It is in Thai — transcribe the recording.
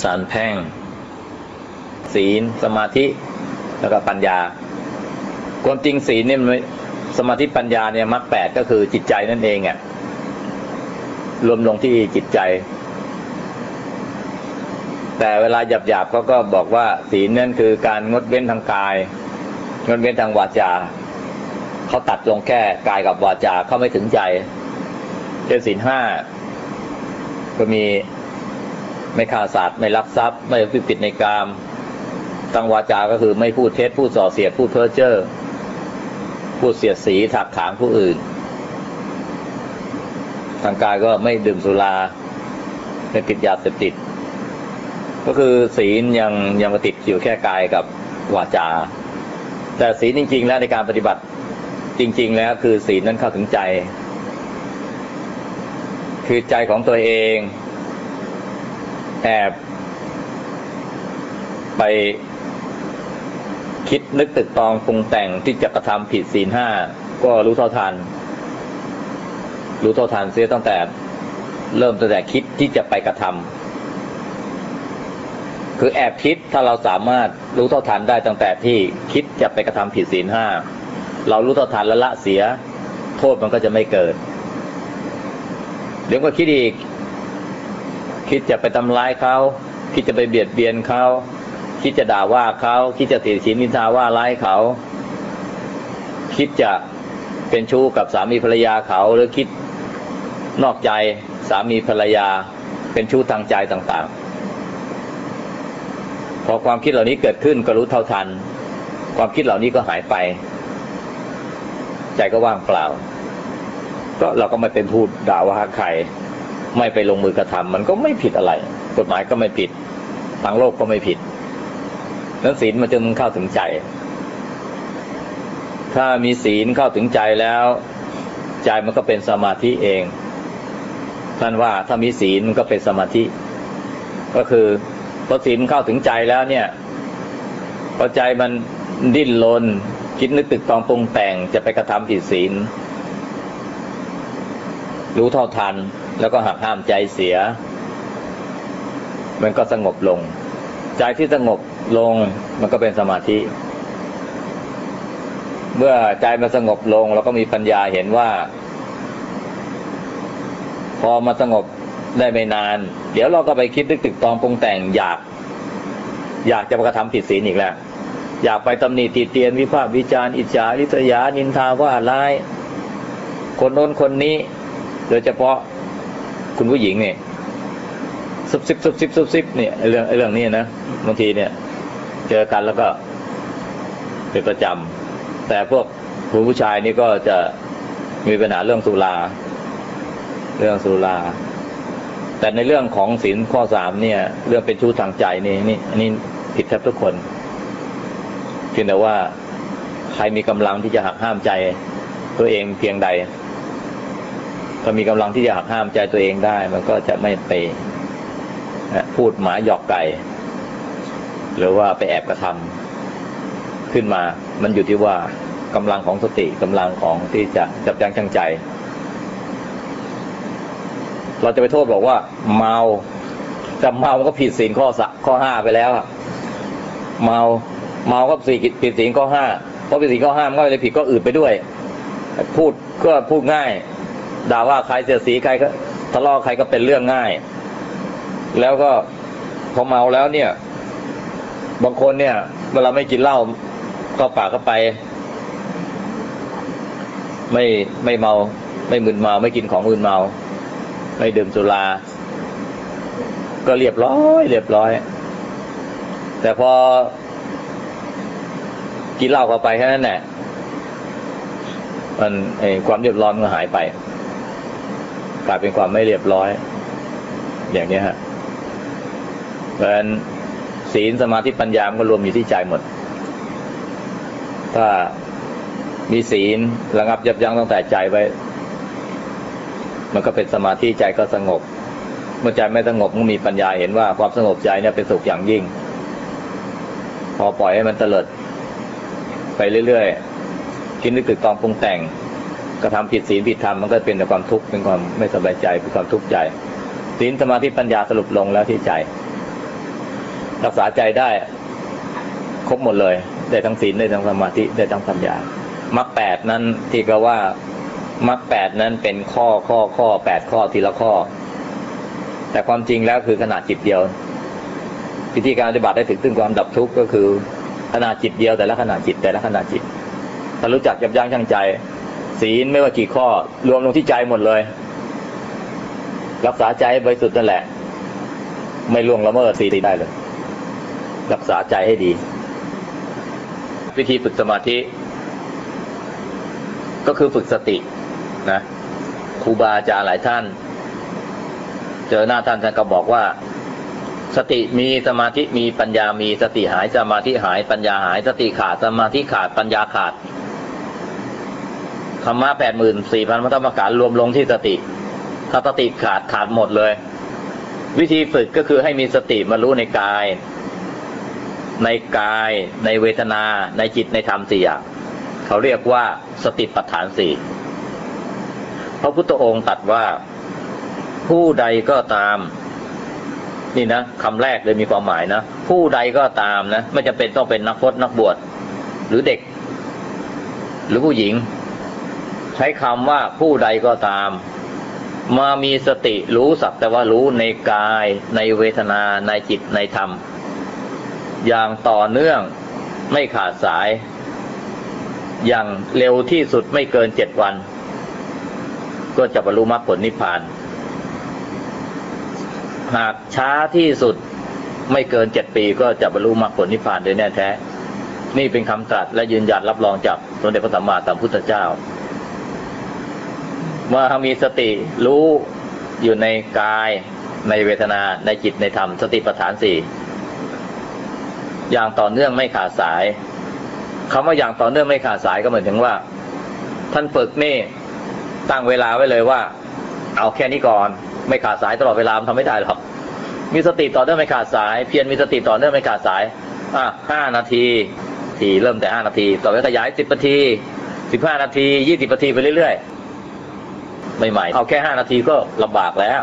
สารแพ่ง ศีล สมาธิ แล้วก็ปัญญา ความจริงศีลเนี่ยมันไม่สมาธิปัญญาเนี่ยมรรคแปดก็คือจิตใจนั่นเองอะรวมลงที่จิตใจ แต่เวลาหยาบๆเขาก็บอกว่า ศีลนั่นคือการงดเว้นทางกาย งดเว้นทางวาจาเขาตัดลงแค่กายกับวาจาเขาไม่ถึงใจเช่นศีลห้าก็มี ไม่ฆ่าสัตว์ไม่ลักทรัพย์ ไม่พิปิดในกามทางวาจาก็คือไม่พูดเท็จพูดส่อเสียดพูดเพ้อเจ้อพูดเสียดสีถักถางผู้อื่น ทางกายก็ไม่ดื่มสุราไม่ติดยาเสพติด ก็คือศีลยังยังมาติดอยู่แค่กายกับวาจา แต่ศีลจริง ๆ แล้วในการปฏิบัติจริง ๆ แล้วคือศีลนั้นเข้าถึงใจ คือใจของตัวเอง แอบไปคิดนึกตึกตองปรุงแต่งที่จะกระทำผิดศีลห้าก็รู้เท่าทัน รู้เท่าทันเสียตั้งแต่ เริ่มตั้งแต่คิดที่จะไปกระทำคือแอบคิดถ้าเราสามารถรู้เท่าทันได้ตั้งแต่ที่คิดจะไปกระทำผิดศีลห้าเรารู้เท่าทันและละเสีย โทษมันก็จะไม่เกิด เดี๋ยวก็คิดอีก คิดจะไปทำร้ายเขา คิดจะไปเบียดเบียนเขา คิดจะด่าว่าเขา คิดจะติฉินนินทาว่าร้ายเขา คิดจะเป็นชู้กับสามีภรรยาเขาหรือคิดนอกใจสามีภรรยา เป็นชู้ทางใจต่างๆ พอความคิดเหล่านี้เกิดขึ้นก็รู้เท่าทัน ความคิดเหล่านี้ก็หายไป ใจก็ว่างเปล่า ก็เราก็ไม่เป็นพูดด่าว่าใคร ไม่ไปลงมือกระทำมันก็ไม่ผิดอะไร กฎหมายก็ไม่ผิดทางโลกก็ไม่ผิดนั้นศีลมันจึงเข้าถึงใจ ถ้ามีศีลเข้าถึงใจแล้วใจมันก็เป็นสมาธิเอง ท่านว่าถ้ามีศีลมันก็เป็นสมาธิ ก็คือพอศีลเข้าถึงใจแล้วเนี่ยพอใจมันดิ้นรนคิดนึกตึกตองปรุงแต่งจะไปกระทำผิดศีล รู้เท่าทัน แล้วก็หักห้ามใจเสีย มันก็สงบลง ใจที่สงบลงมันก็เป็นสมาธิ เมื่อใจมันสงบลงเราก็มีปัญญาเห็นว่า พอมาสงบได้ไม่นาน เดี๋ยวเราก็ไปคิดนึกตึกตองปรุงแต่งอยาก อยากจะกระทำผิดศีลอีกแล้วอยากไปตำหนิตีเตียนวิพากษ์วิจารณ์อิจฉาริษยานินทาว่าร้าย คนโน้นคนนี้ โดยเฉพาะ คุณผู้หญิงเนี่ยซุบซิบซุบซิบซุบซิบเนี่ยเรื่องเรื่องนี้นะบางทีเนี่ย เจอกันแล้วก็เป็นประจำแต่พวกผู้ผู้ชายนี่ก็จะมีปัญหาเรื่องสุราเรื่องสุราแต่ในเรื่องของศีลข้อสามเนี่ย เรื่องเป็นชู้ทางใจนี่นี่อันนี้ผิดแทบทุกคนเพียงแต่ว่าใครมีกำลังที่จะหักห้ามใจตัวเองเพียงใด ถ้ามีกำลังที่จะหักห้ามใจตัวเองได้ มันก็จะไม่ไปพูดหมาหยอกไก่ หรือว่าไปแอบกระทำขึ้นมา มันอยู่ที่ว่ากำลังของสติกำลังของที่จะจับยั้งชั่งใจ เราจะไปโทษบอกว่า เมาจะเมาก็ผิดศีลข้อสข้อห้าไปแล้วเมาเมาก็สี่ผิดศีลข้อห้าเพราะผิดศีลข้อห้ามันก็เลยผิดก็อื่นไปด้วย พูดก็พูดง่าย ด่าว่าใครเสียสีใครก็ทะเลาะใครก็เป็นเรื่องง่าย แล้วก็พอเมาแล้วเนี่ย บางคนเนี่ย เวลาไม่กินเหล้าก็ปากก็ไป ไม่ไม่เมา ไม่มึนเมา ไม่กินของมึนเมา ไม่ดื่มสุรา ก็เรียบร้อยเรียบร้อย แต่พอ กินเหล้าเข้าไปแค่นั้นแหละมันความเรียบร้อยมันก็หายไป กลายเป็นความไม่เรียบร้อย อย่างนี้ฮะเพราะฉะนั้นศีลสมาธิปัญญามันก็รวมอยู่ที่ใจหมด ถ้ามีศีลระงับยับยั้งตั้งแต่ใจไว้ มันก็เป็นสมาธิใจก็สงบ เมื่อใจไม่สงบมันมีปัญญาเห็นว่าความสงบใจเนี่ยเป็นสุขอย่างยิ่ง พอปล่อยให้มันเตลิด ไปเรื่อยๆคิดนึกตึกตองปรุงแต่ง กระทำผิดศีลผิดธรรมมันก็เป็นแต่ความทุกข์เป็นความไม่สบายใจเป็นความทุกข์ใจศีลสมาธิปัญญาสรุปลงแล้วที่ใจ รักษาใจได้ครบหมดเลย ได้ทั้งศีลได้ทั้งสมาธิได้ทั้งปัญญามรรคแปดนั้นที่ก็ว่ามรรคแปดนั้นเป็นข้อข้อข้อแปดข้อทีละข้อ แต่ความจริงแล้วคือขนาดจิตเดียววิธีการปฏิบัติได้ถึงซึ่งความดับทุกข์ก็คือขนาดจิตเดียวแต่ละขนาดจิตแต่ละขนาดจิตถ้ารู้จักยับยั้งชั่งใจ ศีลไม่ว่ากี่ข้อ รวมลงที่ใจหมดเลย รักษาใจใบริสุทธิ์นั่นแหละ ไม่ล่วงละเมิดศีลได้เลย รักษาใจให้ดี วิธีฝึกสมาธิ ก็คือฝึกสตินะครูบาอาจารย์หลายท่าน เจอหน้าท่านท่านก็บอกว่า สติมีสมาธิมีปัญญามีสติหายสมาธิหายปัญญาหาย สติขาดสมาธิขาดปัญญาขาด ธรรมะแปดหมื่นสี่พันพระธรรมการรวมลงที่สติ ถ้าสติขาดขาดหมดเลย วิธีฝึกก็คือให้มีสติมารู้ในกาย ในกายในเวทนา ในจิตในธรรมสี่อย่างเขาเรียกว่าสติปัฏฐานสี่พระพุทธองค์ตรัสว่าผู้ใดก็ตาม นี่นะคำแรกเลยมีความหมายนะ ผู้ใดก็ตามนะ ไม่จำเป็นต้องเป็นนักพจนักบวชหรือเด็ก หรือผู้หญิง ใช้คำว่าผู้ใดก็ตาม มามีสติรู้สักแต่ว่ารู้ในกายในเวทนาในจิตในธรรม อย่างต่อเนื่องไม่ขาดสาย อย่างเร็วที่สุดไม่เกินเจ็ดวัน ก็จะบรรลุมรรคผลนิพพาน หากช้าที่สุดไม่เกินเจ็ดปีก็จะบรรลุมรรคผลนิพพานโดยแน่แท้ นี่เป็นคำตรัสและยืนยันรับรองจากสมเด็จพระสัมมาสัมพุทธเจ้า เมื่อมีสติรู้อยู่ในกายในเวทนาในจิตในธรรม สติปัฏฐานสี่อย่างต่อเนื่องไม่ขาดสายคำว่าอย่างต่อเนื่องไม่ขาดสายก็เหมายถึงว่า ท่านฝึกนี่ตั้งเวลาไว้เลยว่า เอาแค่นี้ก่อน ไม่ขาดสายตลอดเวลามันทำไม่ได้หรอกมีสติต่อเนื่องไม่ขาดสาย เพียรมีสติต่อเนื่องไม่ขาดสายอะห้านาทีทีเริ่มแต่ห้านาที ต่อไปขยายสิบนาทีสิบห้านาทียี่สิบนาทีไปเรื่อยๆ ใหม่ๆ เอาแค่ห้านาทีก็ลำบากแล้ว